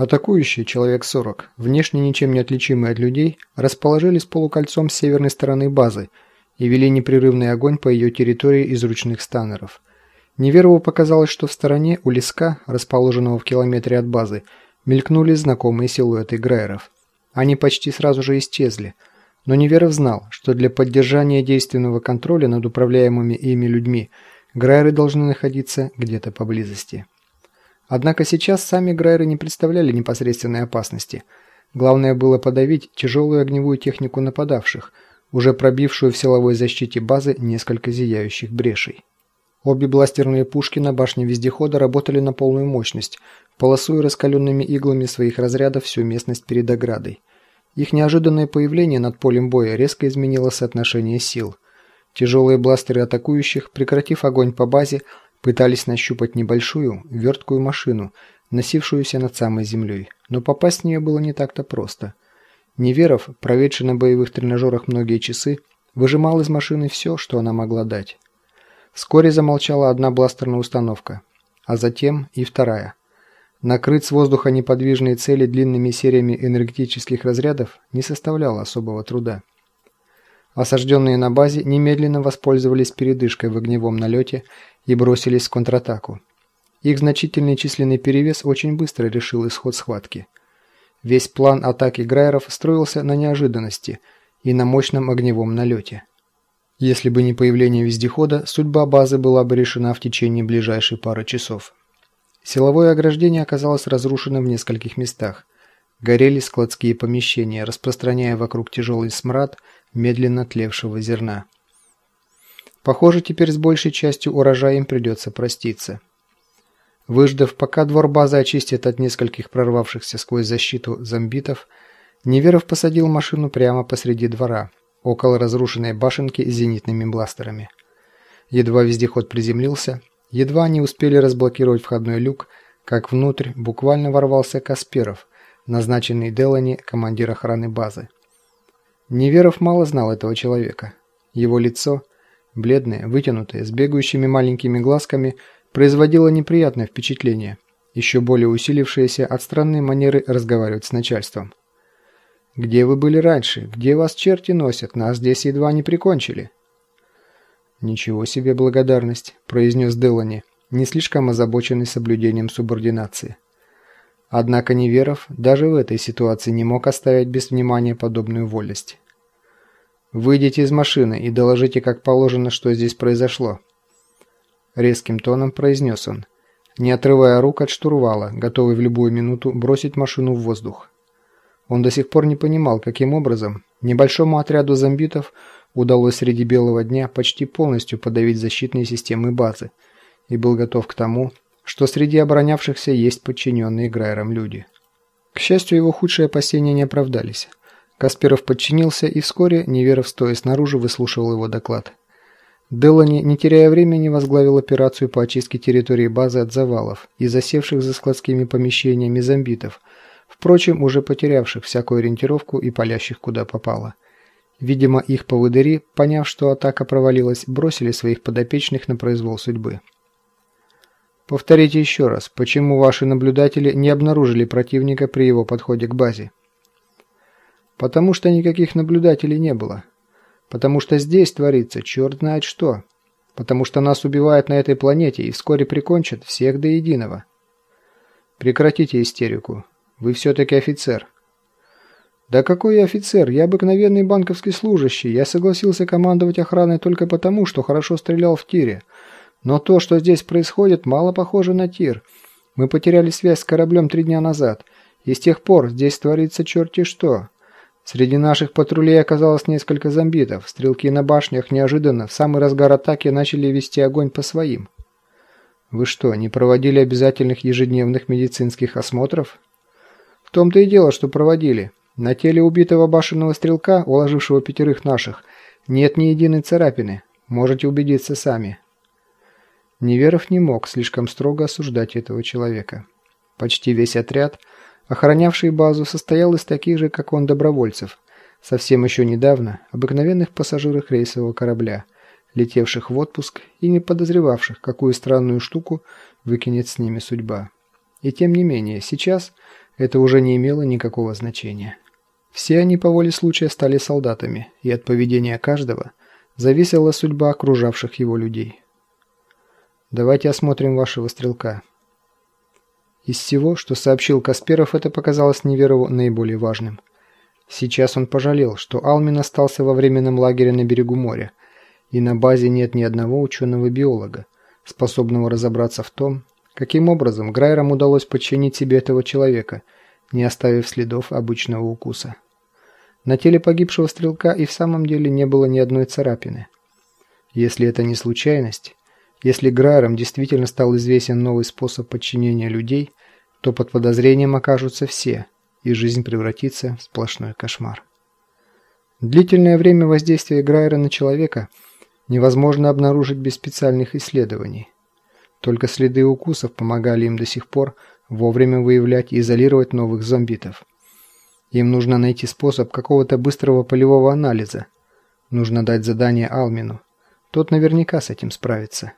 Атакующие, человек 40, внешне ничем не отличимые от людей, расположились полукольцом с северной стороны базы и вели непрерывный огонь по ее территории из ручных станеров. Неверову показалось, что в стороне у леска, расположенного в километре от базы, мелькнули знакомые силуэты Грейеров. Они почти сразу же исчезли, но Неверов знал, что для поддержания действенного контроля над управляемыми ими людьми Грейеры должны находиться где-то поблизости. Однако сейчас сами Грайеры не представляли непосредственной опасности. Главное было подавить тяжелую огневую технику нападавших, уже пробившую в силовой защите базы несколько зияющих брешей. Обе бластерные пушки на башне вездехода работали на полную мощность, полосуя раскаленными иглами своих разрядов всю местность перед оградой. Их неожиданное появление над полем боя резко изменило соотношение сил. Тяжелые бластеры атакующих, прекратив огонь по базе, Пытались нащупать небольшую, верткую машину, носившуюся над самой землей, но попасть в нее было не так-то просто. Неверов, проведший на боевых тренажерах многие часы, выжимал из машины все, что она могла дать. Вскоре замолчала одна бластерная установка, а затем и вторая. Накрыть с воздуха неподвижные цели длинными сериями энергетических разрядов не составляло особого труда. Осажденные на базе немедленно воспользовались передышкой в огневом налете и бросились в контратаку. Их значительный численный перевес очень быстро решил исход схватки. Весь план атаки Грайеров строился на неожиданности и на мощном огневом налете. Если бы не появление вездехода, судьба базы была бы решена в течение ближайшей пары часов. Силовое ограждение оказалось разрушено в нескольких местах. Горели складские помещения, распространяя вокруг тяжелый смрад медленно тлевшего зерна. Похоже, теперь с большей частью урожая им придется проститься. Выждав, пока двор базы очистит от нескольких прорвавшихся сквозь защиту зомбитов, Неверов посадил машину прямо посреди двора, около разрушенной башенки с зенитными бластерами. Едва вездеход приземлился, едва они успели разблокировать входной люк, как внутрь буквально ворвался Касперов, назначенный Делани командир охраны базы. Неверов мало знал этого человека. Его лицо, бледное, вытянутое, с бегающими маленькими глазками, производило неприятное впечатление, еще более усилившееся от странной манеры разговаривать с начальством. «Где вы были раньше? Где вас черти носят? Нас здесь едва не прикончили». «Ничего себе благодарность», – произнес Делани, не слишком озабоченный соблюдением субординации. Однако Неверов даже в этой ситуации не мог оставить без внимания подобную волость. «Выйдите из машины и доложите, как положено, что здесь произошло». Резким тоном произнес он, не отрывая рук от штурвала, готовый в любую минуту бросить машину в воздух. Он до сих пор не понимал, каким образом небольшому отряду зомбитов удалось среди белого дня почти полностью подавить защитные системы базы и был готов к тому, что среди оборонявшихся есть подчиненные Грайерам люди. К счастью, его худшие опасения не оправдались. Касперов подчинился, и вскоре Неверов, стоя снаружи, выслушивал его доклад. Делани, не теряя времени, возглавил операцию по очистке территории базы от завалов и засевших за складскими помещениями зомбитов, впрочем, уже потерявших всякую ориентировку и палящих куда попало. Видимо, их поводыри, поняв, что атака провалилась, бросили своих подопечных на произвол судьбы. Повторите еще раз, почему ваши наблюдатели не обнаружили противника при его подходе к базе? Потому что никаких наблюдателей не было. Потому что здесь творится черт знает что. Потому что нас убивают на этой планете и вскоре прикончат всех до единого. Прекратите истерику. Вы все-таки офицер. Да какой я офицер? Я обыкновенный банковский служащий. Я согласился командовать охраной только потому, что хорошо стрелял в тире. Но то, что здесь происходит, мало похоже на тир. Мы потеряли связь с кораблем три дня назад, и с тех пор здесь творится черти что. Среди наших патрулей оказалось несколько зомбитов. Стрелки на башнях неожиданно в самый разгар атаки начали вести огонь по своим. Вы что, не проводили обязательных ежедневных медицинских осмотров? В том-то и дело, что проводили. На теле убитого башенного стрелка, уложившего пятерых наших, нет ни единой царапины. Можете убедиться сами. Неверов не мог слишком строго осуждать этого человека. Почти весь отряд, охранявший базу, состоял из таких же, как он, добровольцев, совсем еще недавно обыкновенных пассажиров рейсового корабля, летевших в отпуск и не подозревавших, какую странную штуку выкинет с ними судьба. И тем не менее, сейчас это уже не имело никакого значения. Все они по воле случая стали солдатами, и от поведения каждого зависела судьба окружавших его людей. Давайте осмотрим вашего стрелка. Из всего, что сообщил Касперов, это показалось Неверову наиболее важным. Сейчас он пожалел, что Алмин остался во временном лагере на берегу моря, и на базе нет ни одного ученого-биолога, способного разобраться в том, каким образом Грайерам удалось подчинить себе этого человека, не оставив следов обычного укуса. На теле погибшего стрелка и в самом деле не было ни одной царапины. Если это не случайность, если Грайерам действительно стал известен новый способ подчинения людей, то под подозрением окажутся все, и жизнь превратится в сплошной кошмар. Длительное время воздействия Грайера на человека невозможно обнаружить без специальных исследований. Только следы укусов помогали им до сих пор вовремя выявлять и изолировать новых зомбитов. Им нужно найти способ какого-то быстрого полевого анализа. Нужно дать задание Алмину. Тот наверняка с этим справится.